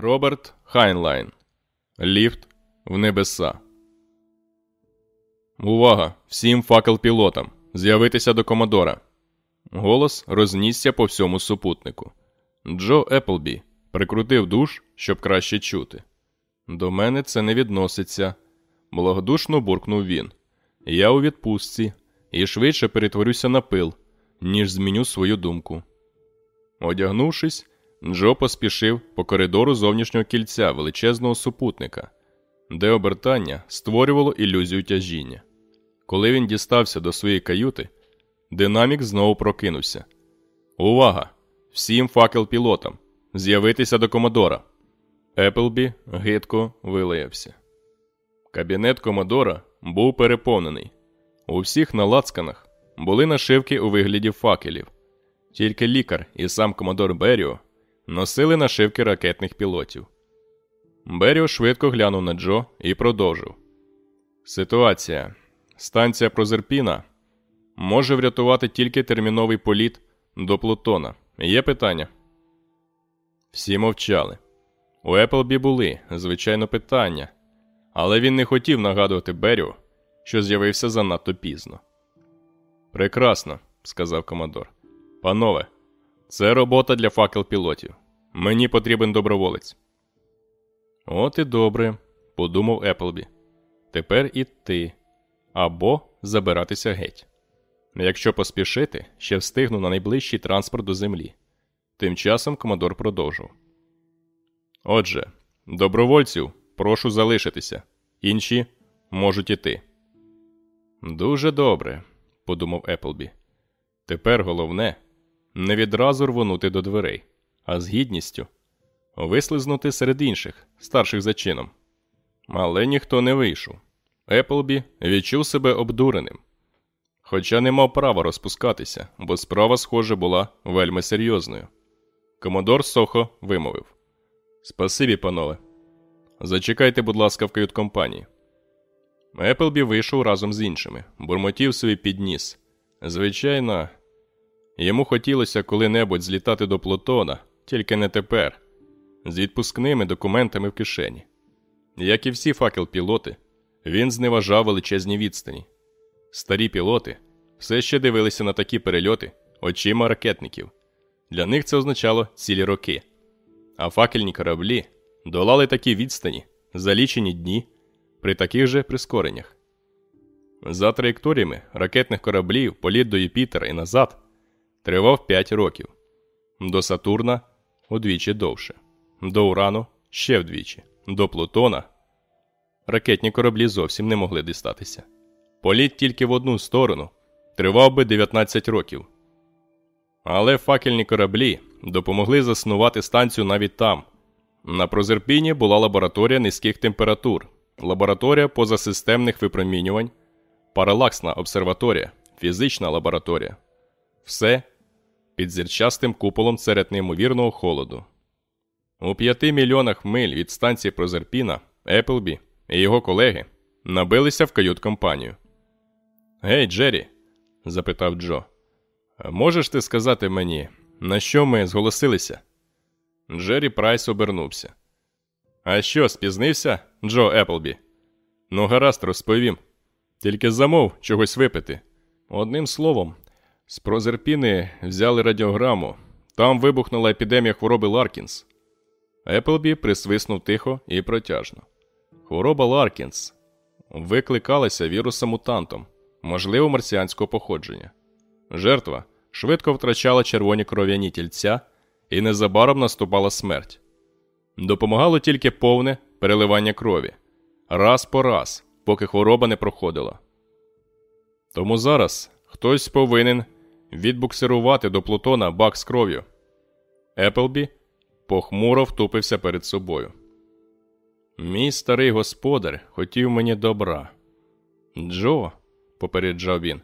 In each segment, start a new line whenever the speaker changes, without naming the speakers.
Роберт Хайнлайн. Ліфт в небеса. Увага! Всім факел пілотам. З'явитися до Комодора. Голос рознісся по всьому супутнику. Джо Еплбі прикрутив душ, щоб краще чути. До мене це не відноситься. Благодушно буркнув він. Я у відпустці і швидше перетворюся на пил, ніж зміню свою думку. Одягнувшись, Джо поспішив по коридору зовнішнього кільця величезного супутника, де обертання створювало ілюзію тяжіння. Коли він дістався до своєї каюти, динамік знову прокинувся. Увага! Всім факел пілотам! З'явитися до Комодора. Еплбі гидко вилаявся. Кабінет Комодора був переповнений. У всіх налацканах були нашивки у вигляді факелів. Тільки лікар і сам Комодор Беріо носили нашивки ракетних пілотів. Беріо швидко глянув на Джо і продовжив. Ситуація. Станція Прозерпіна може врятувати тільки терміновий політ до Плутона. Є питання? Всі мовчали. У Еплбі були, звичайно, питання, але він не хотів нагадувати Беріо, що з'явився занадто пізно. Прекрасно, сказав командор. Панове, це робота для факел пілотів. Мені потрібен доброволець. От і добре, подумав Еплбі. Тепер і ти. Або забиратися геть. Якщо поспішити, ще встигну на найближчий транспорт до землі. Тим часом командор продовжив. Отже, добровольців прошу залишитися, інші можуть іти. Дуже добре, подумав Еплбі. Тепер головне не відразу рвонути до дверей, а з гідністю вислизнути серед інших, старших за чином. Але ніхто не вийшов. Еплбі відчув себе обдуреним. Хоча не мав права розпускатися, бо справа, схоже, була вельми серйозною. Комодор Сохо вимовив Спасибі, панове. Зачекайте, будь ласка, в кают-компанії. Еплбі вийшов разом з іншими, бурмотів собі підніс. Звичайно, йому хотілося коли-небудь злітати до Плутона, тільки не тепер, з відпускними документами в кишені. Як і всі факел-пілоти, він зневажав величезні відстані. Старі пілоти все ще дивилися на такі перельоти очима ракетників. Для них це означало цілі роки. А факельні кораблі долали такі відстані за лічені дні при таких же прискореннях. За траєкторіями ракетних кораблів політ до Юпітера і назад тривав 5 років, до Сатурна удвічі довше, до Урану ще вдвічі, до Плутона. Ракетні кораблі зовсім не могли дістатися. Політ тільки в одну сторону тривав би 19 років. Але факельні кораблі допомогли заснувати станцію навіть там. На Прозерпіні була лабораторія низьких температур, лабораторія позасистемних випромінювань, паралаксна обсерваторія, фізична лабораторія. Все під зірчастим куполом серед неймовірного холоду. У п'яти мільйонах миль від станції Прозерпіна Еплбі і його колеги набилися в кают-компанію. Гей, Джері, запитав Джо, можеш ти сказати мені, на що ми зголосилися? Джері Прайс обернувся. А що, спізнився, Джо Еплбі? Ну, гаразд, розповім. Тільки замов чогось випити. Одним словом, з Прозерпіни взяли радіограму. Там вибухнула епідемія хвороби Ларкінс. Еплбі присвиснув тихо і протяжно. Хвороба Ларкінс викликалася вірусом мутантом, можливо, марсіанського походження. Жертва швидко втрачала червоні кров'яні тільця і незабаром наступала смерть. Допомагало тільки повне переливання крові раз по раз, поки хвороба не проходила. Тому зараз хтось повинен відбуксирувати до Плутона бак з кров'ю. Еплбі похмуро втупився перед собою. Мій старий господар хотів мені добра. Джо, попереджав він,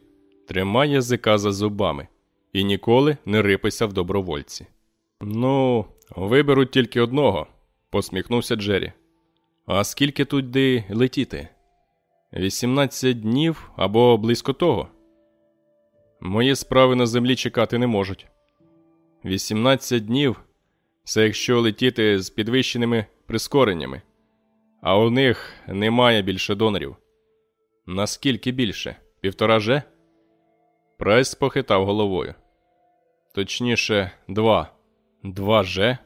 тримай язика за зубами і ніколи не рипайся в добровольці. Ну, виберуть тільки одного, посміхнувся Джері. А скільки туди летіти? Вісімнадцять днів або близько того. Мої справи на землі чекати не можуть. Вісімнадцять днів Це якщо летіти з підвищеними прискореннями. А у них немає більше донорів. Наскільки більше? Півтора же? Прайс похитав головою. Точніше, два. Два же?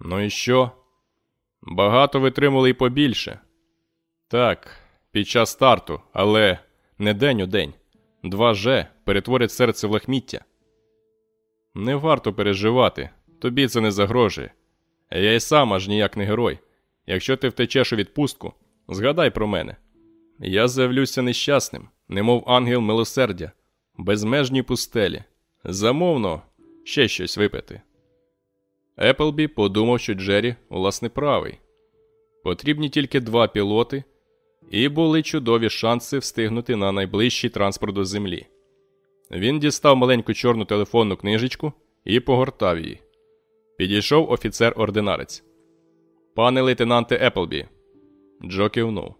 Ну і що? Багато витримали й побільше. Так, під час старту, але не день у день. Два же перетворять серце в лахміття. Не варто переживати, тобі це не загрожує. Я й сам аж ніяк не герой. Якщо ти втечеш у відпустку, згадай про мене. Я з'явлюся нещасним, немов ангел милосердя, безмежній пустелі. Замовно ще щось випити. Еплбі подумав, що Джері, власне, правий. Потрібні тільки два пілоти, і були чудові шанси встигнути на найближчий транспорт до землі. Він дістав маленьку чорну телефонну книжечку і погортав її. Підійшов офіцер-ординарець. Пане лейтенанте Еплбі. Джо кивнув.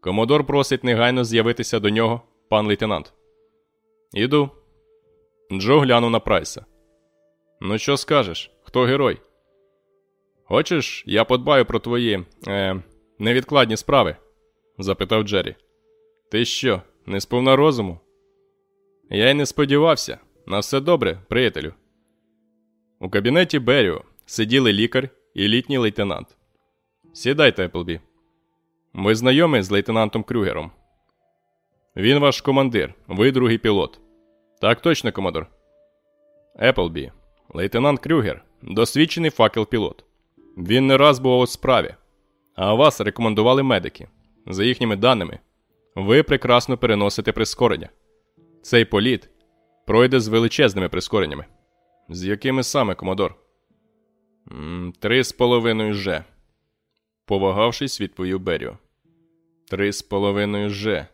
Комодор просить негайно з'явитися до нього, пан лейтенант. Іду. Джо глянув на Прайса. Ну, що скажеш? Хто герой? Хочеш, я подбаю про твої е, невідкладні справи? Запитав Джері. Ти що, не сповна розуму? Я й не сподівався. На все добре, приятелю. У кабінеті Беріо сиділи лікар і літній лейтенант. Сідайте, Еплбі. Ви знайомі з лейтенантом Крюгером. Він ваш командир, ви другий пілот. Так точно, командор. Еплбі, лейтенант Крюгер, досвідчений факел пілот. Він не раз був у справі, а вас рекомендували медики. За їхніми даними, ви прекрасно переносите прискорення. Цей політ пройде з величезними прискореннями. З якими саме, комодор? Три з половиною же. Повагавшись, відповів Беріо. Три з половиною же.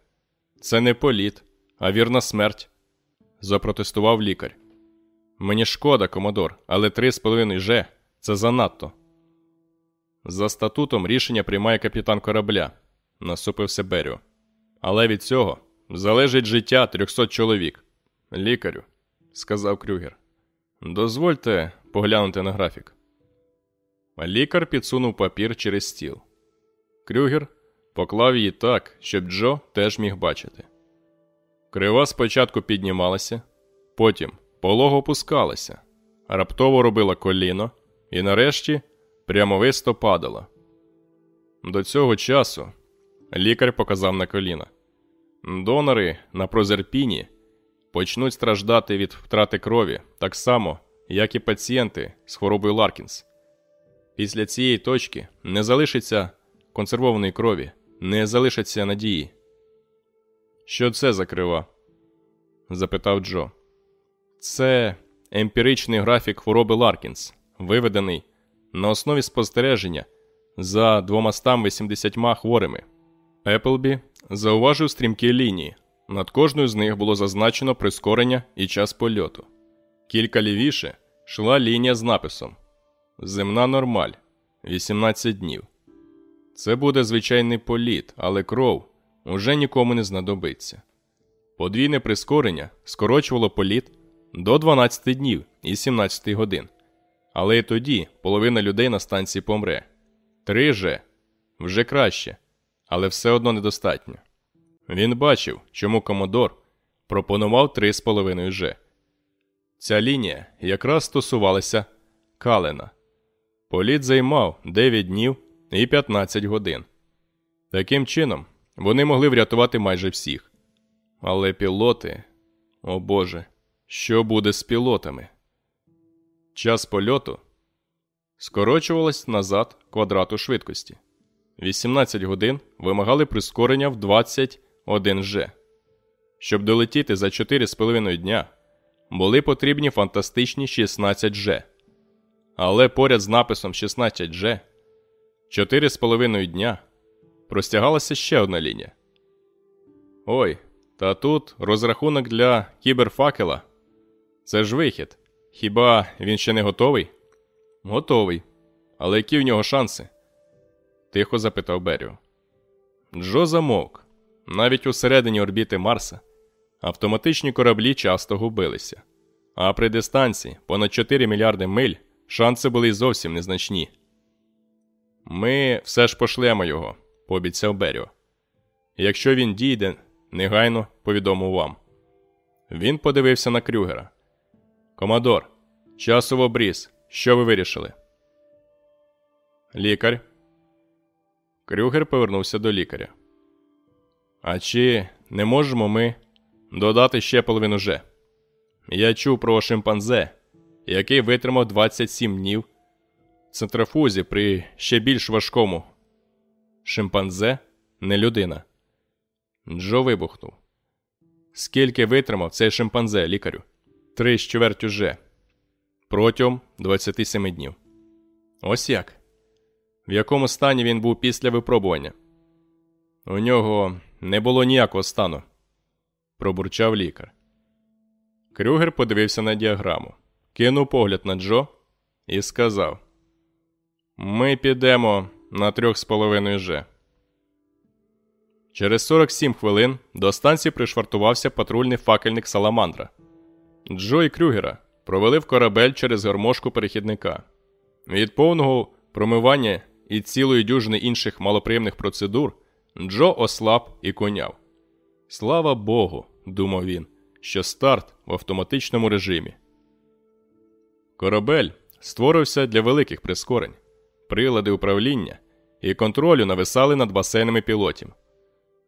Це не політ, а вірна смерть. запротестував лікар. Мені шкода, комодор, але три з половиною же це занадто. За статутом рішення приймає капітан корабля, насупився Беріо. Але від цього залежить життя трьохсот чоловік. Лікарю, сказав Крюгер. Дозвольте поглянути на графік. Лікар підсунув папір через стіл. Крюгер поклав її так, щоб Джо теж міг бачити. Крива спочатку піднімалася, потім полого опускалася, раптово робила коліно і нарешті прямовисто падала. До цього часу лікар показав на коліна. Донори на прозерпіні почнуть страждати від втрати крові так само, як і пацієнти з хворобою Ларкінс. Після цієї точки не залишиться консервованої крові, не залишаться надії. Що це за крива? запитав Джо. Це емпіричний графік хвороби Ларкінс, виведений на основі спостереження за 280 хворими. Еплбі зауважив стрімкі лінії. Над кожною з них було зазначено прискорення і час польоту. Кілька лівіше йшла лінія з написом Земна нормаль 18 днів. Це буде звичайний політ, але кров уже нікому не знадобиться. Подвійне прискорення скорочувало політ до 12 днів і 17 годин. Але і тоді половина людей на станції помре. Три же вже краще, але все одно недостатньо. Він бачив, чому Комодор пропонував 3,5 Ж. Ця лінія якраз стосувалася Калена. Політ займав 9 днів і 15 годин. Таким чином, вони могли врятувати майже всіх. Але пілоти, о Боже, що буде з пілотами? Час польоту скорочувалось назад квадрату швидкості. 18 годин вимагали прискорення в 21 Ж. Щоб долетіти за 4,5 дня, були потрібні фантастичні 16 Ж. Але поряд з написом 16 Ж 4,5 дня простягалася ще одна лінія. Ой, та тут розрахунок для кіберфакела. Це ж вихід. Хіба він ще не готовий? Готовий. Але які в нього шанси? Тихо запитав Беріо. Джо замовк. Навіть у середині орбіти Марса автоматичні кораблі часто губилися. А при дистанції понад 4 мільярди миль шанси були зовсім незначні. Ми все ж пошлемо його, пообіцяв Беріо. Якщо він дійде, негайно повідомив вам. Він подивився на Крюгера. Комадор, часово обріз. Що ви вирішили? Лікар. Крюгер повернувся до лікаря. А чи не можемо ми додати ще половину Ж? Я чув про шимпанзе, який витримав 27 днів в центрофузі при ще більш важкому. Шимпанзе не людина. Джо вибухнув. Скільки витримав цей шимпанзе лікарю? Три з чвертю Ж. Протягом 27 днів. Ось як. В якому стані він був після випробування? У нього не було ніякого стану, пробурчав лікар. Крюгер подивився на діаграму, кинув погляд на Джо і сказав: Ми підемо на трьох з половиною Ж. Через 47 хвилин до станції пришвартувався патрульний факельник Саламандра. Джо і Крюгера провели в корабель через гармошку перехідника. Від повного промивання і цілої дюжини інших малоприємних процедур Джо ослаб і коняв. Слава Богу, думав він, що старт в автоматичному режимі. Корабель створився для великих прискорень, прилади управління і контролю нависали над басейнами пілотів.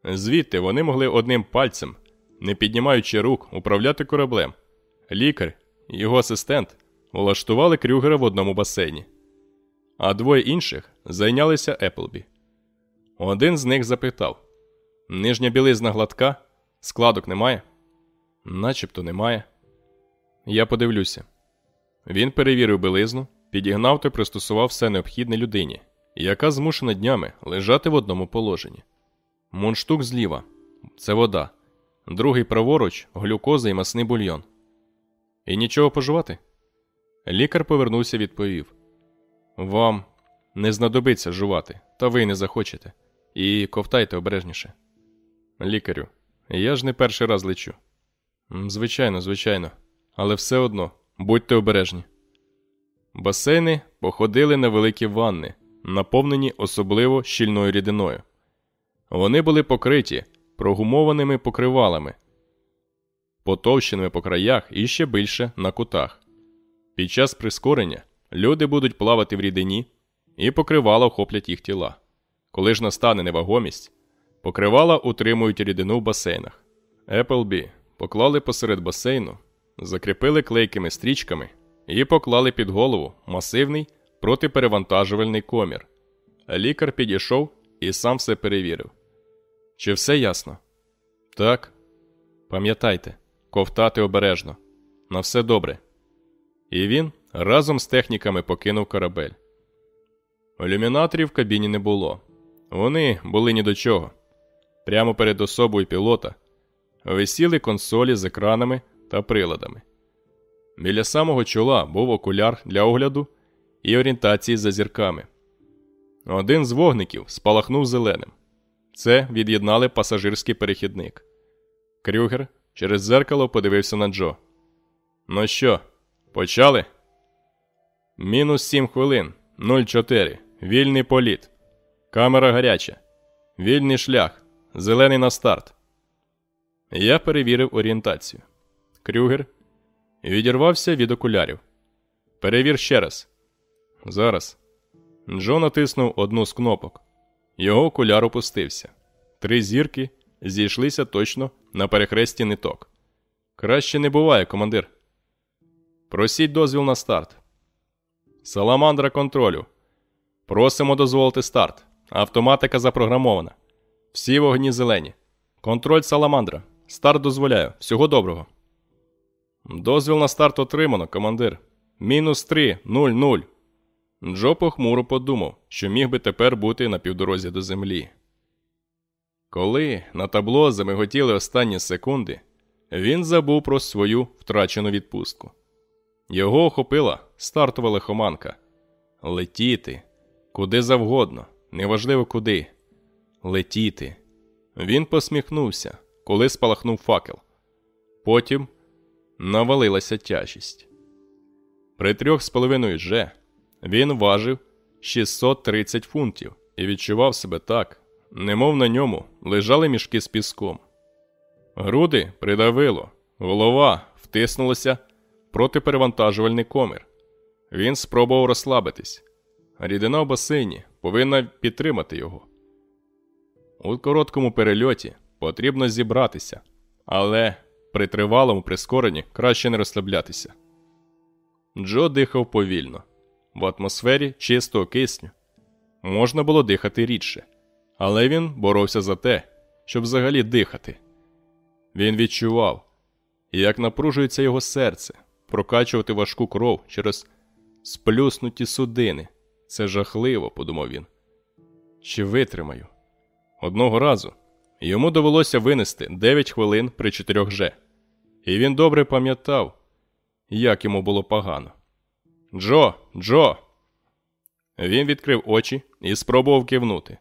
Звідти вони могли одним пальцем, не піднімаючи рук, управляти кораблем. Лікар і його асистент влаштували Крюгера в одному басейні, а двоє інших зайнялися Еплбі. Один з них запитав: Нижня білизна гладка, складок немає? Начебто немає. Я подивлюся. Він перевірив білизну, підігнав та пристосував все необхідне людині, яка змушена днями лежати в одному положенні. Мунштук зліва це вода, другий праворуч глюкоза і масний бульйон. І нічого поживати? Лікар повернувся відповів: Вам не знадобиться жувати, та ви не захочете. І ковтайте обережніше. Лікарю, я ж не перший раз лечу. Звичайно, звичайно, але все одно будьте обережні. Басейни походили на великі ванни, наповнені особливо щільною рідиною. Вони були покриті прогумованими покривалами, потовщеними по краях і ще більше на кутах. Під час прискорення люди будуть плавати в рідині, і покривала охоплять їх тіла. Коли ж настане невагомість, покривала утримують рідину в басейнах. Еплбі поклали посеред басейну, закріпили клейкими стрічками і поклали під голову масивний протиперевантажувальний комір. Лікар підійшов і сам все перевірив. Чи все ясно? Так. Пам'ятайте, ковтати обережно. На все добре. І він разом з техніками покинув корабель. Ілюмінаторів в кабіні не було. Вони були ні до чого. Прямо перед особою пілота висіли консолі з екранами та приладами. Біля самого чола був окуляр для огляду і орієнтації за зірками. Один з вогників спалахнув зеленим. Це від'єднали пасажирський перехідник. Крюгер через зеркало подивився на Джо. Ну що, почали? Мінус сім хвилин. 04. Вільний політ. Камера гаряча. Вільний шлях. Зелений на старт. Я перевірив орієнтацію. Крюгер відірвався від окулярів. Перевір ще раз. Зараз. Джо натиснув одну з кнопок. Його окуляр опустився. Три зірки зійшлися точно на перехресті ниток. Краще не буває, командир. Просіть дозвіл на старт. Саламандра контролю. Просимо дозволити старт. Автоматика запрограмована. Всі вогні зелені. Контроль Саламандра. Старт дозволяю. Всього доброго. Дозвіл на старт отримано, командир. Мінус 3, 0, 0. Джо похмуро подумав, що міг би тепер бути на півдорозі до землі. Коли на табло замиготіли останні секунди, він забув про свою втрачену відпустку. Його охопила стартова лихоманка. Летіти куди завгодно, неважливо куди. Летіти. Він посміхнувся, коли спалахнув факел. Потім навалилася тяжість. При трьох з половиною Ж він важив 630 фунтів і відчував себе так, немов на ньому лежали мішки з піском. Груди придавило, голова втиснулася проти перевантажувальний комір. Він спробував розслабитись. Рідина в басейні повинна підтримати його. У короткому перельоті потрібно зібратися, але при тривалому прискоренні краще не розслаблятися. Джо дихав повільно. В атмосфері чистого кисню можна було дихати рідше, але він боровся за те, щоб взагалі дихати. Він відчував, як напружується його серце, прокачувати важку кров через сплюснуті судини. Це жахливо, подумав він. Чи витримаю? Одного разу йому довелося винести 9 хвилин при 4 Ж. І він добре пам'ятав, як йому було погано. Джо, Джо. Він відкрив очі і спробував кивнути.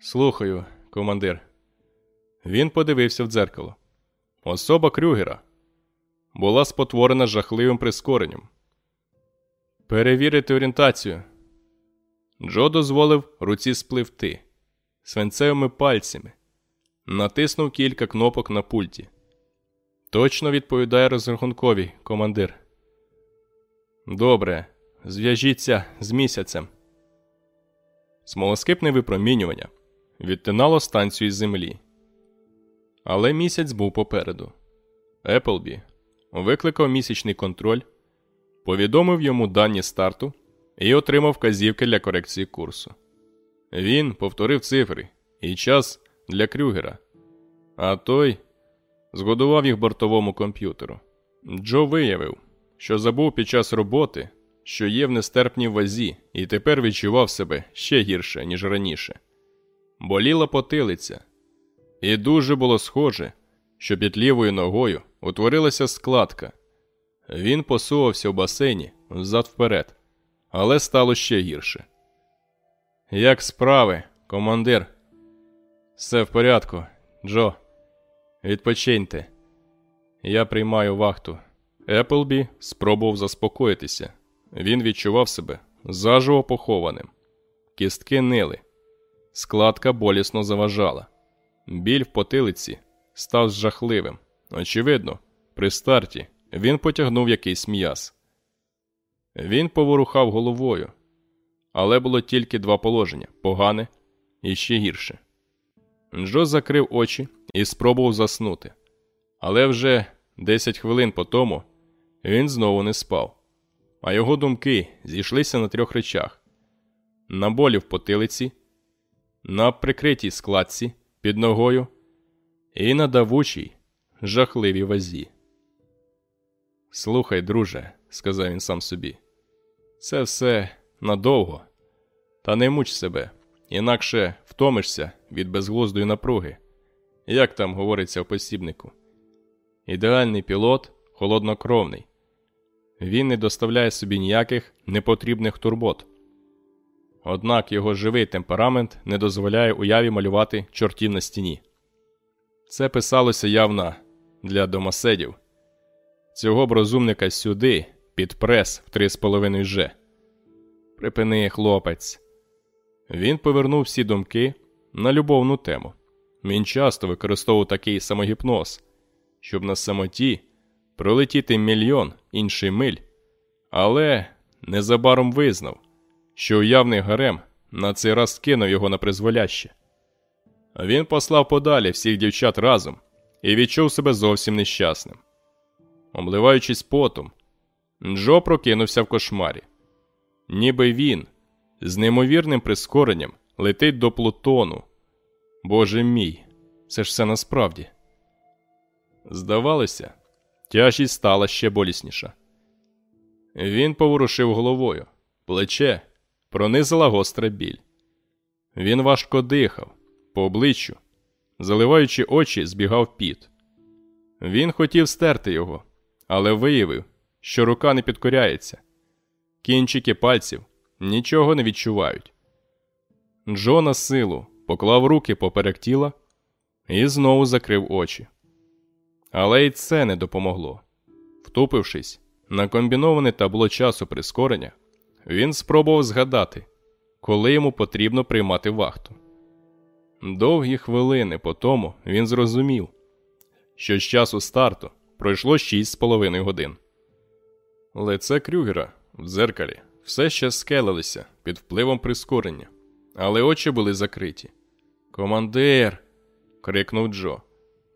Слухаю, командир. Він подивився в дзеркало. Особа Крюгера була спотворена жахливим прискоренням. Перевірити орієнтацію. Джо дозволив руці спливти свинцевими пальцями, натиснув кілька кнопок на пульті. Точно відповідає розрахунковий командир. Добре, зв'яжіться з місяцем. Смолоскипне випромінювання відтинало станцію з землі. Але місяць був попереду. Еплбі викликав місячний контроль, повідомив йому дані старту і отримав вказівки для корекції курсу. Він повторив цифри і час для Крюгера, а той згодував їх бортовому комп'ютеру. Джо виявив, що забув під час роботи, що є в нестерпній вазі, і тепер відчував себе ще гірше, ніж раніше. Боліла потилиця, і дуже було схоже, що під лівою ногою утворилася складка. Він посувався в басейні взад вперед, але стало ще гірше. Як справи, командир? Все в порядку, Джо. Відпочиньте. Я приймаю вахту. Еплбі спробував заспокоїтися. Він відчував себе заживо похованим. Кістки нили. Складка болісно заважала. Біль в потилиці став жахливим. Очевидно, при старті він потягнув якийсь м'яз. Він поворухав головою, але було тільки два положення погане і ще гірше. Джо закрив очі і спробував заснути. Але вже 10 хвилин по тому він знову не спав, а його думки зійшлися на трьох речах: на болі в потилиці, на прикритій складці під ногою і на давучій, жахливій вазі. Слухай, друже, сказав він сам собі, це все надовго, та не муч себе, інакше втомишся від безглуздої напруги. Як там говориться в посібнику? Ідеальний пілот холоднокровний. Він не доставляє собі ніяких непотрібних турбот. Однак його живий темперамент не дозволяє уяві малювати чортів на стіні. Це писалося явно для домоседів. Цього б розумника сюди, під прес в три з половиною же. Припини, хлопець. Він повернув всі думки на любовну тему. Він часто використовував такий самогіпноз, щоб на самоті пролетіти мільйон інший миль, але незабаром визнав, що уявний гарем на цей раз кинув його на призволяще. Він послав подалі всіх дівчат разом і відчув себе зовсім нещасним. Обливаючись потом, Джо прокинувся в кошмарі. Ніби він з неймовірним прискоренням летить до Плутону. Боже мій, це ж все насправді. Здавалося, тяжість стала ще болісніша. Він поворушив головою, плече пронизила гостра біль. Він важко дихав, по обличчю, заливаючи очі, збігав піт. Він хотів стерти його, але виявив, що рука не підкоряється. Кінчики пальців нічого не відчувають. Джо на силу поклав руки поперек тіла і знову закрив очі. Але й це не допомогло. Втупившись, на комбіноване табло часу прискорення, він спробував згадати, коли йому потрібно приймати вахту. Довгі хвилини по тому він зрозумів, що з часу старту пройшло 6,5 годин. Лице Крюгера в дзеркалі все ще скелилися під впливом прискорення, але очі були закриті. Командир. крикнув Джо.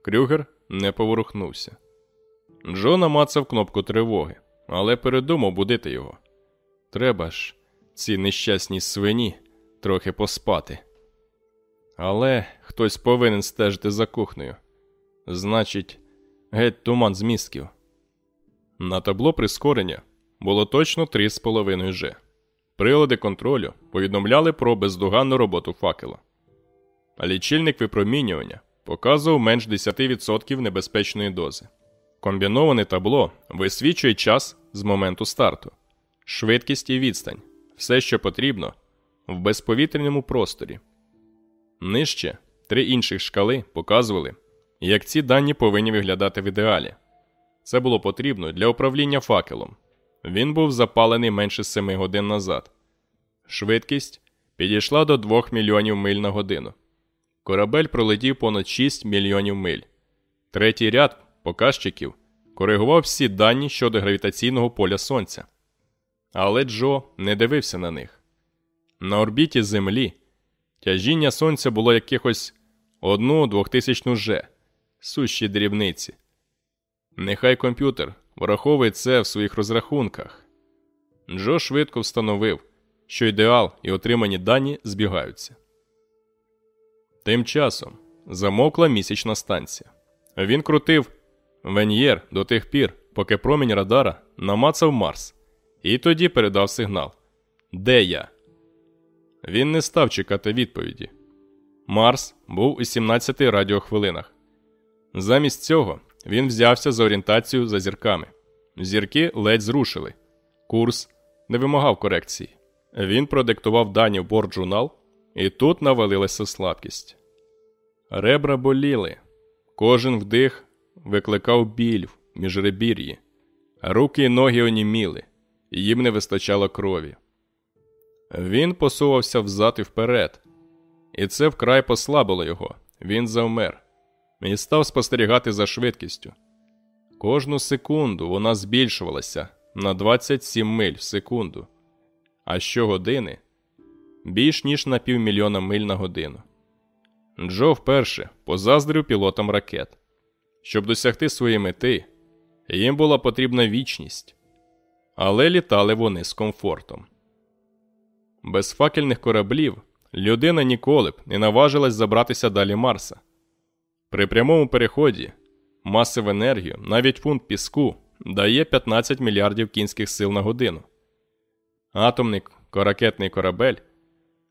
Крюгер не поворухнувся. Джо намацав кнопку тривоги, але передумав будити його. Треба ж, ці нещасні свині, трохи поспати. Але хтось повинен стежити за кухнею. Значить, геть туман з містків. На табло прискорення було точно 3,5 G. Прилади контролю повідомляли про бездоганну роботу факела. А лічильник випромінювання показував менш 10% небезпечної дози. Комбіноване табло висвічує час з моменту старту, швидкість і відстань, все, що потрібно, в безповітряному просторі. Нижче три інших шкали показували, як ці дані повинні виглядати в ідеалі. Це було потрібно для управління факелом. Він був запалений менше 7 годин назад. Швидкість підійшла до 2 мільйонів миль на годину. Корабель пролетів понад 6 мільйонів миль. Третій ряд показчиків коригував всі дані щодо гравітаційного поля Сонця. Але Джо не дивився на них. На орбіті Землі тяжіння Сонця було якихось одну двохтисячну Ж, сущі дрібниці. Нехай комп'ютер враховує це в своїх розрахунках. Джо швидко встановив, що ідеал і отримані дані збігаються. Тим часом замовкла місячна станція. Він крутив Вен'єр до тих пір, поки промінь радара намацав Марс, і тоді передав сигнал. Де я? Він не став чекати відповіді. Марс був у 17 радіохвилинах. Замість цього він взявся за орієнтацію за зірками. Зірки ледь зрушили. Курс не вимагав корекції. Він продиктував дані в борт-журнал, і тут навалилася слабкість. Ребра боліли. Кожен вдих викликав біль в міжребір'ї. Руки й ноги оніміли, їм не вистачало крові. Він посувався взад і вперед, і це вкрай послабило його. Він завмер і став спостерігати за швидкістю. Кожну секунду вона збільшувалася на 27 миль в секунду, а щогодини більш ніж на півмільйона миль на годину. Джо вперше позаздрив пілотам ракет. Щоб досягти своєї мети, їм була потрібна вічність, але літали вони з комфортом. Без факельних кораблів людина ніколи б не наважилась забратися далі Марса. При прямому переході маси в енергію навіть фунт піску дає 15 мільярдів кінських сил на годину. Атомний коракетний корабель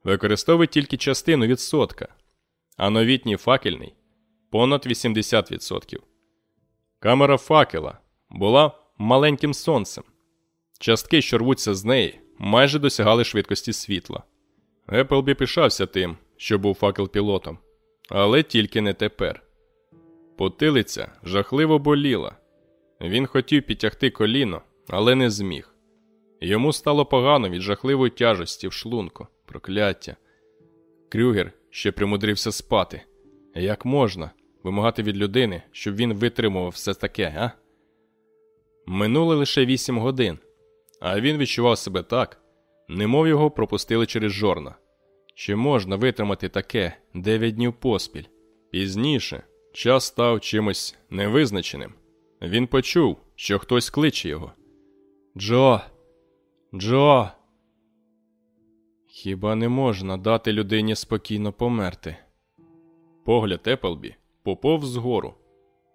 використовує тільки частину відсотка, а новітній факельний понад 80%. Камера факела була маленьким сонцем. Частки, що рвуться з неї, майже досягали швидкості світла. Еплбі пишався тим, що був факел пілотом, але тільки не тепер. Потилиця жахливо боліла. Він хотів підтягти коліно, але не зміг. Йому стало погано від жахливої тяжості в шлунку, прокляття. Крюгер ще примудрився спати. Як можна вимагати від людини, щоб він витримував все таке, а? Минуло лише вісім годин, а він відчував себе так, немов його пропустили через жорна. Чи можна витримати таке дев'ять днів поспіль? Пізніше час став чимось невизначеним. Він почув, що хтось кличе його. Джо, Джо. Хіба не можна дати людині спокійно померти? Погляд Еплбі поповз згору,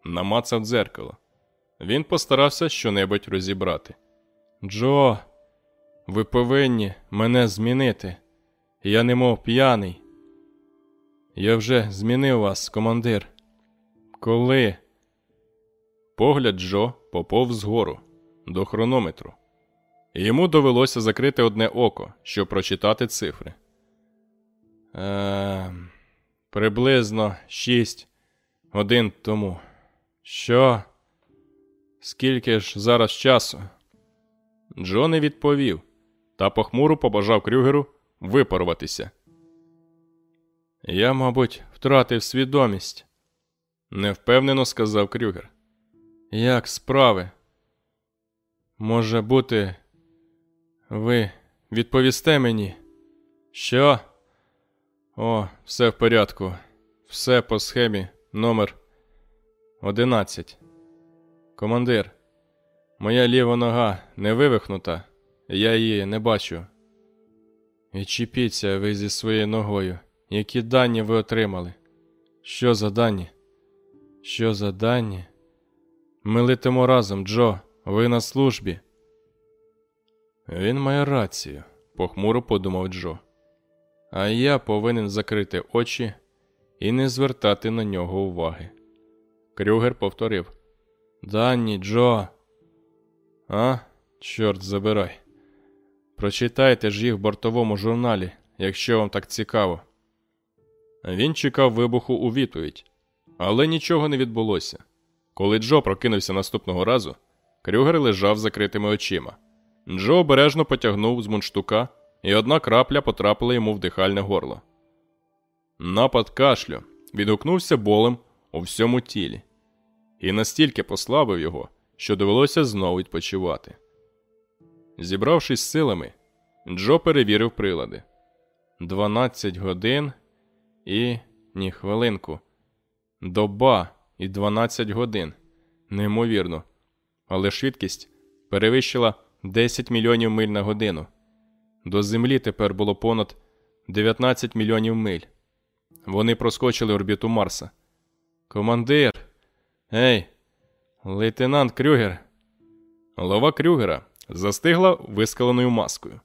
намацав дзеркало. Він постарався щонебудь розібрати. Джо, ви повинні мене змінити. Я немов п'яний. Я вже змінив вас, командир. Коли? Погляд Джо поповз згору до хронометру. Йому довелося закрити одне око, щоб прочитати цифри. Е, Приблизно шість годин тому. Що? Скільки ж зараз часу? Джо не відповів та похмуро побажав Крюгеру випаруватися. Я, мабуть, втратив свідомість, невпевнено сказав Крюгер. Як справи? Може бути, ви відповісте мені? Що? О, все в порядку. Все по схемі номер 11. Командир, моя ліва нога не вивихнута, я її не бачу. Відчіпіться ви зі своєю ногою. Які дані ви отримали? Що за дані? Що за дані? Ми летимо разом, Джо, ви на службі. Він має рацію, похмуро подумав Джо. А я повинен закрити очі і не звертати на нього уваги. Крюгер повторив: Дані, Джо. А, чорт забирай. Прочитайте ж їх в бортовому журналі, якщо вам так цікаво. Він чекав вибуху у відповідь, але нічого не відбулося. Коли Джо прокинувся наступного разу, Крюгер лежав з закритими очима. Джо обережно потягнув з мундштука, і одна крапля потрапила йому в дихальне горло. Напад кашлю відгукнувся болем у всьому тілі і настільки послабив його, що довелося знову відпочивати. Зібравшись силами, Джо перевірив прилади. Дванадцять годин і ні хвилинку. Доба і 12 годин. Неймовірно. Але швидкість перевищила 10 мільйонів миль на годину. До землі тепер було понад 19 мільйонів миль. Вони проскочили орбіту Марса. Командир. Ей, лейтенант Крюгер. Голова Крюгера застигла вискаленою маскою.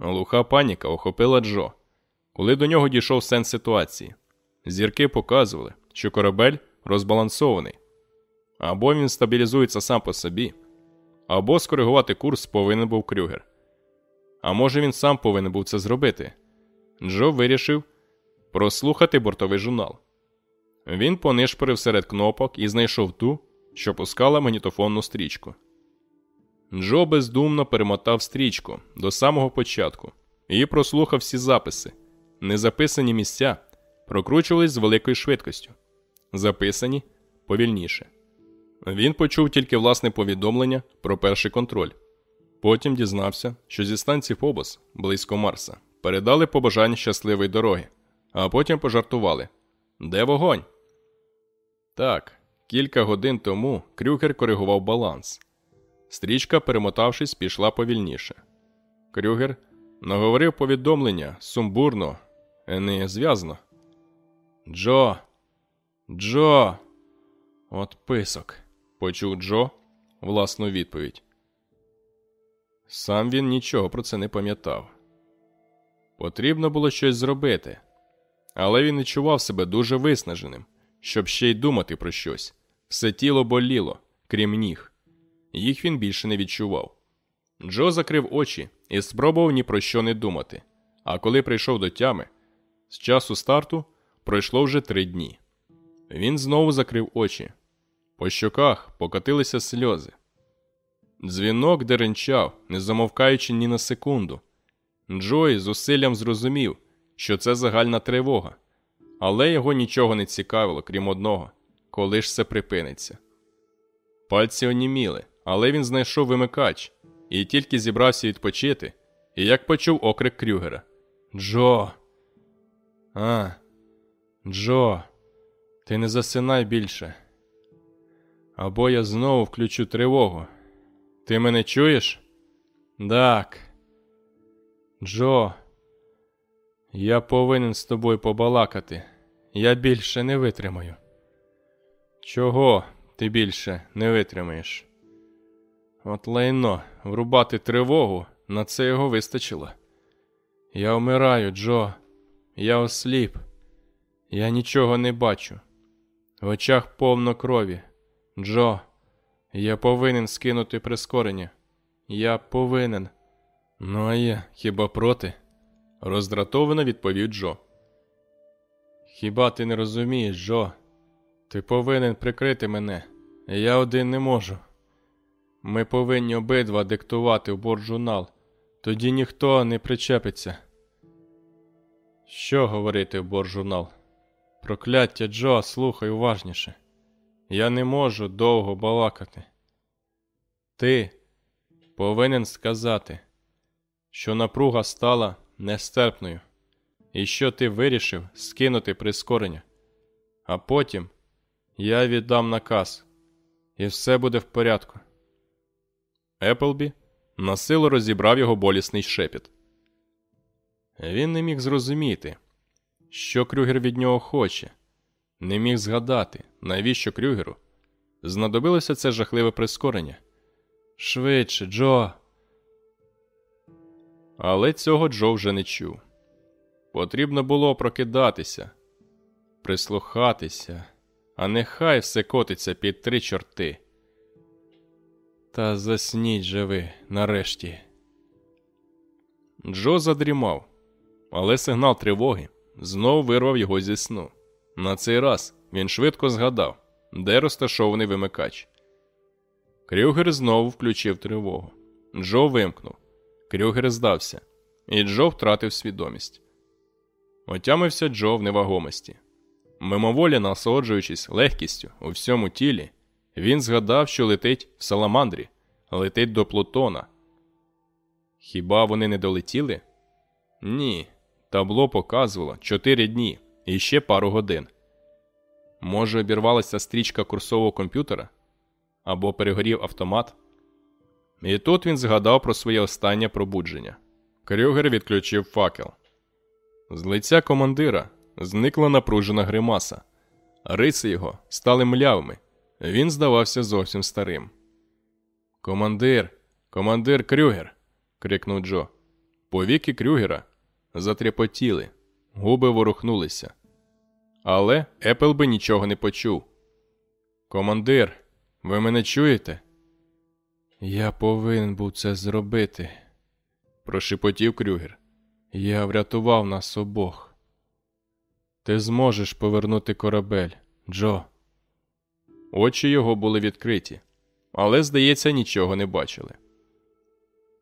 Луха паніка охопила Джо коли до нього дійшов сенс ситуації. Зірки показували, що корабель розбалансований. Або він стабілізується сам по собі, або скоригувати курс повинен був Крюгер. А може він сам повинен був це зробити. Джо вирішив прослухати бортовий журнал. Він понишпорив серед кнопок і знайшов ту, що пускала магнітофонну стрічку. Джо бездумно перемотав стрічку до самого початку і прослухав всі записи, Незаписані місця прокручувались з великою швидкістю, записані повільніше. Він почув тільки власне повідомлення про перший контроль. Потім дізнався, що зі станції Фобос близько Марса передали побажання щасливої дороги, а потім пожартували Де вогонь? Так, кілька годин тому Крюгер коригував баланс. Стрічка, перемотавшись, пішла повільніше. Крюгер наговорив повідомлення сумбурно не зв'язано. Джо. Джо. От писок. Почув Джо власну відповідь. Сам він нічого про це не пам'ятав. Потрібно було щось зробити, але він відчував себе дуже виснаженим, щоб ще й думати про щось. Все тіло боліло, крім ніг. Їх він більше не відчував. Джо закрив очі і спробував ні про що не думати. А коли прийшов до тями, з часу старту пройшло вже три дні. Він знову закрив очі. По щоках покотилися сльози. Дзвінок деренчав, не замовкаючи ні на секунду. Джой з усиллям зрозумів, що це загальна тривога, але його нічого не цікавило, крім одного, коли ж це припиниться. Пальці оніміли, але він знайшов вимикач і тільки зібрався відпочити, і як почув окрик Крюгера Джо. А, Джо, ти не засинай більше. Або я знову включу тривогу. Ти мене чуєш? Так. Джо, я повинен з тобою побалакати. Я більше не витримаю. Чого ти більше не витримаєш? От лайно, врубати тривогу, на це його вистачило. Я вмираю, Джо. Я осліп, я нічого не бачу. В очах повно крові. Джо, я повинен скинути прискорення. Я повинен. Ну, а я хіба проти? роздратовано відповів Джо. Хіба ти не розумієш, Джо? Ти повинен прикрити мене. Я один не можу.
Ми повинні обидва диктувати в борджунал. Тоді ніхто не причепиться. Що говорити в борджунал? Прокляття Джо, слухай уважніше. Я не можу довго балакати. Ти повинен сказати, що напруга стала нестерпною, і що ти вирішив скинути прискорення, а потім я віддам наказ, і все буде в порядку.
Еплбі насилу розібрав його болісний шепіт. Він не міг зрозуміти, що Крюгер від нього хоче, не міг згадати, навіщо Крюгеру знадобилося це жахливе прискорення.
Швидше, Джо.
Але цього Джо вже не чув. Потрібно було прокидатися, прислухатися, а нехай все котиться під три чорти.
Та засніть же ви нарешті.
Джо задрімав, але сигнал тривоги знову вирвав його зі сну. На цей раз він швидко згадав, де розташований вимикач. Крюгер знову включив тривогу. Джо вимкнув. Крюгер здався, і Джо втратив свідомість. Отямився Джо в невагомості. Мимоволі насолоджуючись легкістю у всьому тілі, він згадав, що летить в саламандрі, летить до Плутона. Хіба вони не долетіли? Ні. Табло показувало 4 дні і ще пару годин. Може, обірвалася стрічка курсового комп'ютера або перегорів автомат. І тут він згадав про своє останнє пробудження. Крюгер відключив факел. З лиця командира зникла напружена гримаса. Риси його стали млявими. Він здавався зовсім старим. Командир, командир Крюгер. крикнув Джо. Повіки Крюгера затрепотіли, губи ворухнулися. Але Еплби нічого не почув. Командир, ви мене чуєте?
Я повинен був це зробити,
прошепотів Крюгер.
Я врятував нас обох. Ти зможеш повернути корабель, Джо.
Очі його були відкриті, але, здається, нічого не бачили.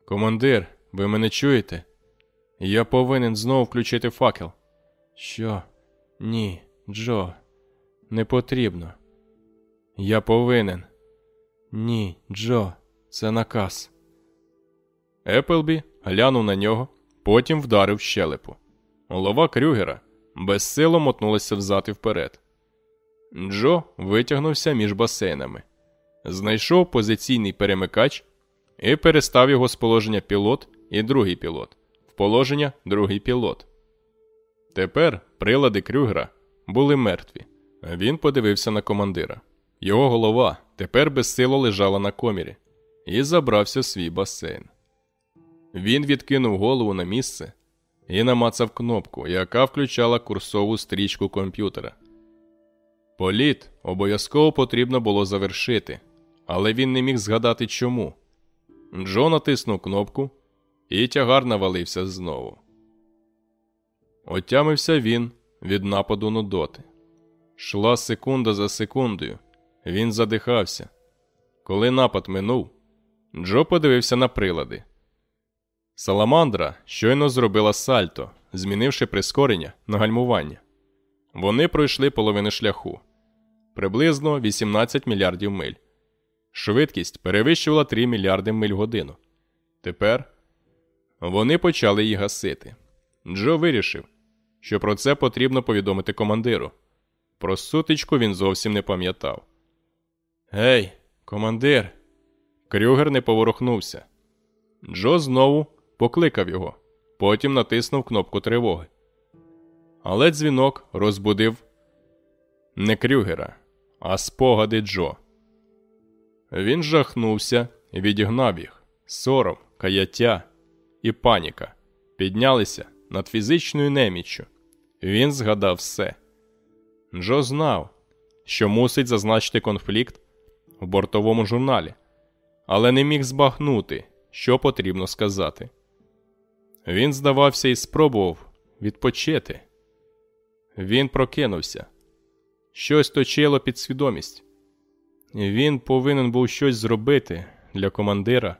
Командир, ви мене чуєте? Я повинен знову включити факел.
Що? Ні, Джо, не потрібно.
Я повинен.
Ні, Джо, це наказ.
Еплбі глянув на нього, потім вдарив щелепу. Голова Крюгера безсило мотнулася взад і вперед. Джо витягнувся між басейнами, знайшов позиційний перемикач і перестав його з положення пілот і другий пілот положення другий пілот. Тепер прилади Крюгера були мертві. Він подивився на командира. Його голова тепер безсило лежала на комірі і забрався свій басейн. Він відкинув голову на місце і намацав кнопку, яка включала курсову стрічку комп'ютера. Політ обов'язково потрібно було завершити, але він не міг згадати чому. Джо натиснув кнопку, і тягар навалився знову. Отямився він від нападу нудоти. Шла секунда за секундою. Він задихався. Коли напад минув, Джо подивився на прилади. Саламандра щойно зробила сальто, змінивши прискорення на гальмування. Вони пройшли половину шляху приблизно 18 мільярдів миль. Швидкість перевищувала 3 мільярди миль годину. Тепер вони почали її гасити. Джо вирішив, що про це потрібно повідомити командиру. Про сутичку він зовсім не пам'ятав. Гей, командир! Крюгер не поворухнувся. Джо знову покликав його, потім натиснув кнопку тривоги. Але дзвінок розбудив не Крюгера, а спогади Джо. Він жахнувся відігнав їх. Сором, каяття і паніка піднялися над фізичною неміччю. Він згадав все. Джо знав, що мусить зазначити конфлікт в бортовому журналі, але не міг збагнути, що потрібно сказати. Він здавався і спробував відпочити. Він прокинувся. Щось точило під свідомість. Він повинен був щось зробити
для командира.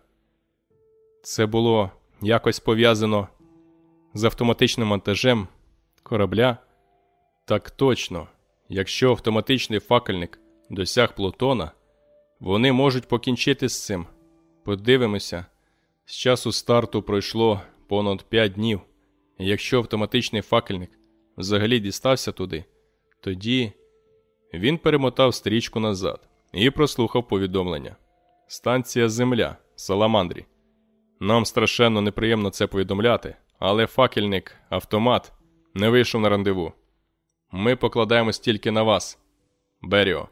Це було якось пов'язано з автоматичним монтажем корабля. Так точно, якщо автоматичний факельник досяг Плутона, вони можуть покінчити з цим. Подивимося, з часу старту пройшло понад 5 днів. Якщо автоматичний факельник взагалі дістався туди, тоді він перемотав стрічку назад і прослухав повідомлення. Станція Земля, Саламандрі. Нам страшенно неприємно це повідомляти, але факельник, автомат не вийшов на рандеву. Ми покладаємось тільки на вас, Беріо.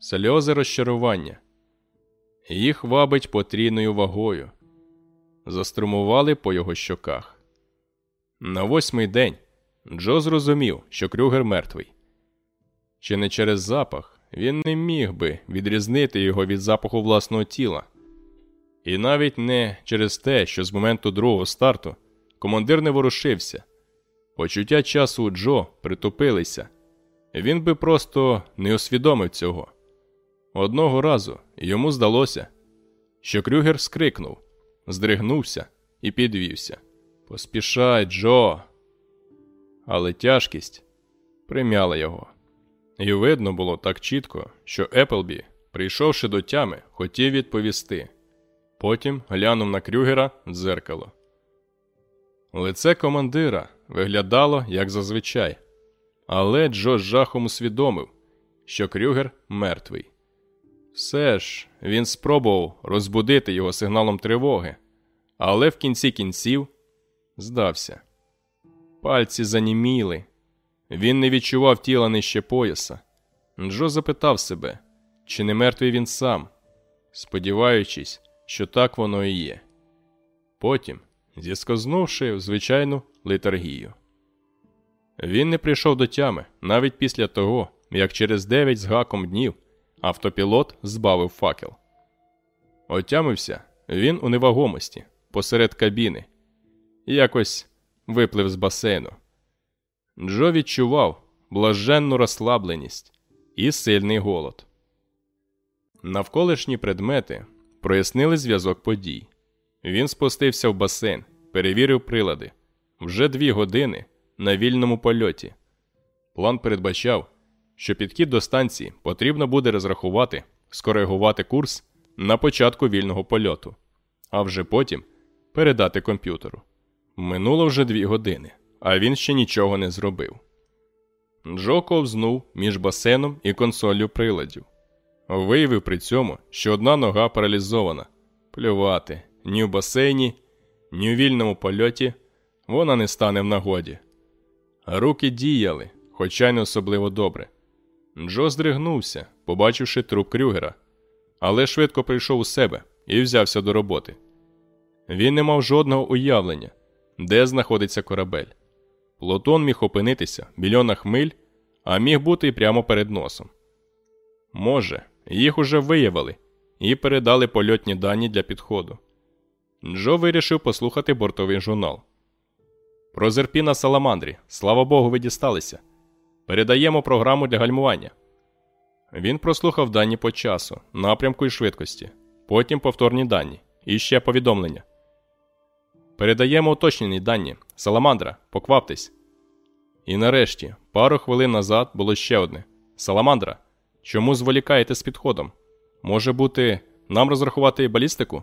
Сльози розчарування. Їх вабить потрійною вагою. Заструмували по його щоках. На восьмий день Джо зрозумів, що Крюгер мертвий. Чи не через запах він не міг би відрізнити його від запаху власного тіла. І навіть не через те, що з моменту другого старту командир не ворушився. Почуття часу у Джо притупилися, він би просто не усвідомив цього. Одного разу йому здалося, що Крюгер скрикнув, здригнувся і підвівся. Поспішай, Джо. Але тяжкість примяла його. І видно було так чітко, що Еплбі, прийшовши до тями, хотів відповісти. Потім глянув на Крюгера в дзеркало. Лице командира виглядало як зазвичай, але Джо з жахом усвідомив, що Крюгер мертвий. Все ж він спробував розбудити його сигналом тривоги, але в кінці кінців здався. Пальці заніміли. Він не відчував тіла нижче пояса. Джо запитав себе, чи не мертвий він сам, сподіваючись, що так воно і є. Потім, зіскознувши звичайну литаргію. Він не прийшов до тями навіть після того, як через дев'ять з гаком днів автопілот збавив факел. Отямився він у невагомості посеред кабіни і якось виплив з басейну. Джо відчував блаженну розслабленість і сильний голод. Навколишні предмети прояснили зв'язок подій. Він спустився в басейн, перевірив прилади вже дві години на вільному польоті. План передбачав, що підхід до станції потрібно буде розрахувати, скоригувати курс на початку вільного польоту, а вже потім передати комп'ютеру. Минуло вже дві години, а він ще нічого не зробив. Джо ковзнув між басейном і консолью приладів. Виявив при цьому, що одна нога паралізована. Плювати ні в басейні, ні у вільному польоті вона не стане в нагоді. Руки діяли, хоча й не особливо добре. Джо здригнувся, побачивши труп Крюгера, але швидко прийшов у себе і взявся до роботи. Він не мав жодного уявлення, де знаходиться корабель. Плутон міг опинитися в мільйонах миль, а міг бути і прямо перед носом. Може, їх уже виявили і передали польотні дані для підходу. Джо вирішив послухати бортовий журнал. Про зерпі на Саламандрі, слава Богу, ви дісталися. Передаємо програму для гальмування. Він прослухав дані по часу, напрямку і швидкості, потім повторні дані і ще повідомлення. Передаємо уточнені дані. Саламандра, покваптесь. І нарешті, пару хвилин назад було ще одне. Саламандра, чому зволікаєте з підходом? Може бути, нам розрахувати балістику?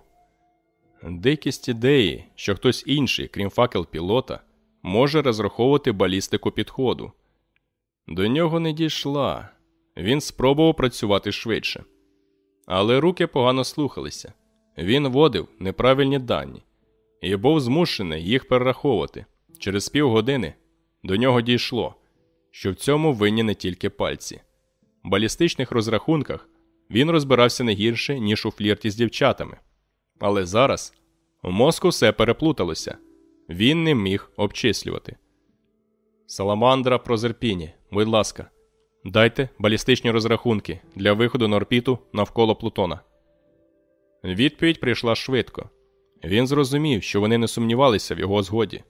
Дикість ідеї, що хтось інший, крім факел пілота, може розраховувати балістику підходу. До нього не дійшла. Він спробував працювати швидше. Але руки погано слухалися. Він вводив неправильні дані і був змушений їх перераховувати. Через півгодини до нього дійшло, що в цьому винні не тільки пальці. В балістичних розрахунках він розбирався не гірше, ніж у флірті з дівчатами. Але зараз у мозку все переплуталося він не міг обчислювати. Саламандра Прозерпіні, будь ласка, дайте балістичні розрахунки для виходу на орбіту навколо Плутона. Відповідь прийшла швидко. Він зрозумів, що вони не сумнівалися в його згоді.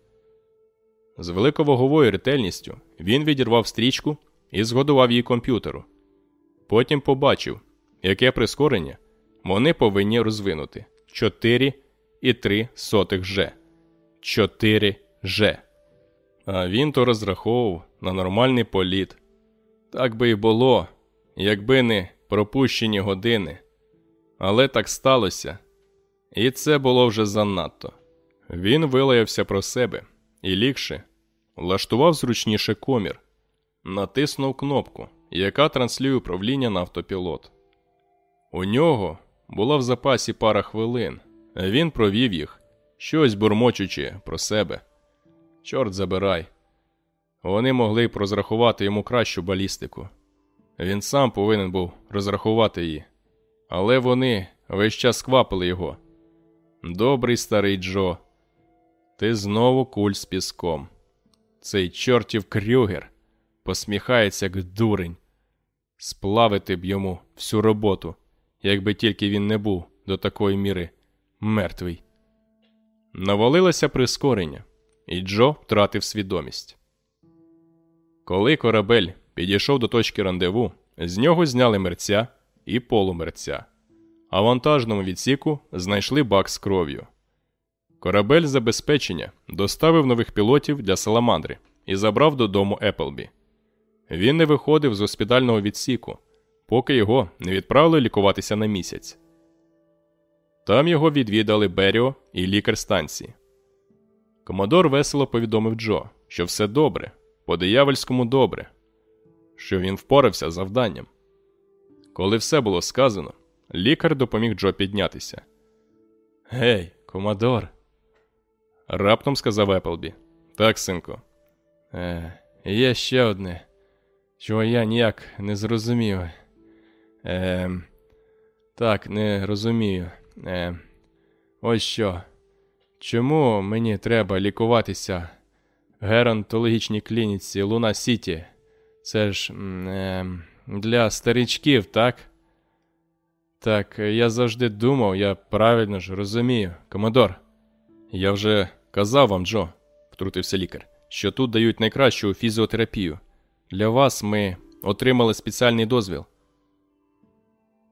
З великоваговою ретельністю він відірвав стрічку і згодував її комп'ютеру. Потім побачив, яке прискорення
вони повинні розвинути 4,3 сотих Ж. 4 Ж. А він то розраховував на нормальний політ. Так би і було, якби не пропущені години. Але так сталося, і це було вже занадто. Він вилаявся про себе і лікше влаштував зручніше комір, натиснув кнопку, яка транслює управління на автопілот. У нього була в запасі пара хвилин, він провів їх, щось бурмочучи про себе. Чорт забирай. Вони могли б розрахувати йому кращу балістику. Він сам повинен був розрахувати її. Але вони весь час квапили його. Добрий старий Джо, ти знову куль з піском. Цей чортів крюгер посміхається як дурень. Сплавити б йому всю роботу, якби тільки він не був до такої міри мертвий. Навалилося прискорення, і Джо втратив свідомість. Коли корабель підійшов до точки рандеву, з нього зняли мерця і полумерця, а в вантажному відсіку знайшли бак з кров'ю. Корабель забезпечення доставив нових пілотів для саламандри і забрав додому Еплбі. Він не виходив з госпітального відсіку, поки його не відправили лікуватися на місяць. Там його відвідали Беріо і лікар станції. Комодор весело повідомив Джо, що все добре, по диявольському добре, що він впорався з завданням. Коли все було сказано, лікар допоміг Джо піднятися. Гей, комодор, раптом сказав Еплбі. Так, синку. Е, Є ще одне, чого я ніяк не зрозумів. Е, Так, не розумію. Е, Ось що. Чому мені треба лікуватися в геронтологічній клініці Луна Сіті? Це ж е, для старичків, так? Так, я завжди думав, я правильно ж розумію. Комодор. Я вже казав вам, Джо, втрутився лікар, що тут дають найкращу фізіотерапію. Для вас ми отримали спеціальний дозвіл.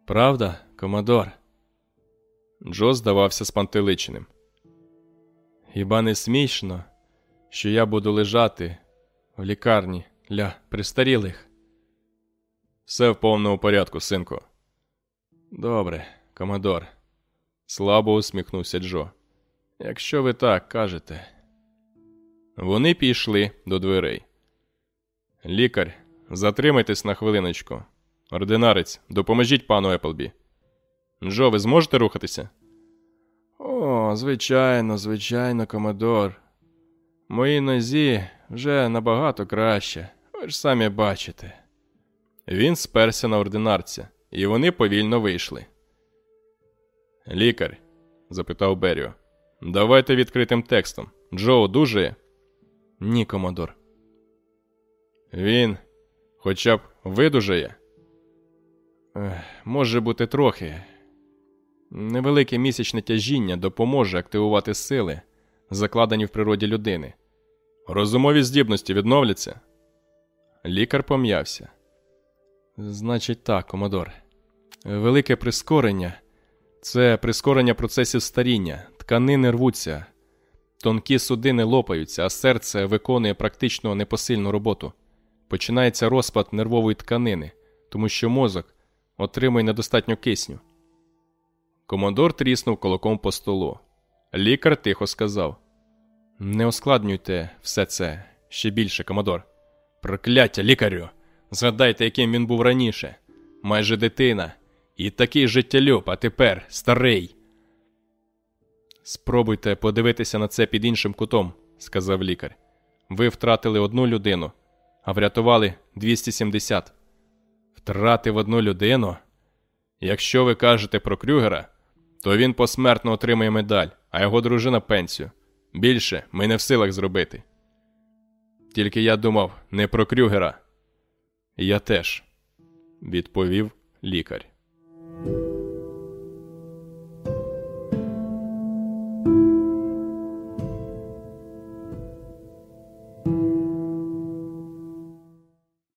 Правда, комодор? Джо здавався спантеличеним. Хіба не смішно, що я буду лежати в лікарні для престарілих? Все в повному порядку, синку. Добре, комодор, слабо усміхнувся Джо. Якщо ви так кажете. Вони пішли до дверей. Лікар, затримайтесь на хвилиночку. Ординарець, допоможіть пану Еплбі. Джо, ви зможете рухатися? О, звичайно, звичайно, комодор. Моїй нозі вже набагато краще, ви ж самі бачите. Він сперся на ординарця, і вони повільно вийшли. Лікар, запитав Беріо, давайте відкритим текстом. Джо одужає? Ні, комодор. Він хоча б видужає? Може бути трохи. Невелике місячне тяжіння допоможе активувати сили, закладені в природі людини. Розумові здібності відновляться. Лікар пом'явся. Значить, так, комодор. Велике прискорення це прискорення процесів старіння, тканини рвуться, тонкі судини лопаються, а серце виконує практично непосильну роботу. Починається розпад нервової тканини, тому що мозок отримує недостатньо кисню. Комодор тріснув кулаком по столу. Лікар тихо сказав: Не ускладнюйте все це ще більше, комодор. Прокляття, лікарю! Згадайте, яким він був раніше. Майже дитина. І такий життєлюб, а тепер старий. Спробуйте подивитися на це під іншим кутом, сказав лікар. Ви втратили одну людину, а врятували 270. Втратив одну людину? Якщо ви кажете про Крюгера, то він посмертно отримає медаль, а його дружина пенсію. Більше ми не в силах зробити. Тільки я думав не про Крюгера. Я теж, відповів лікар.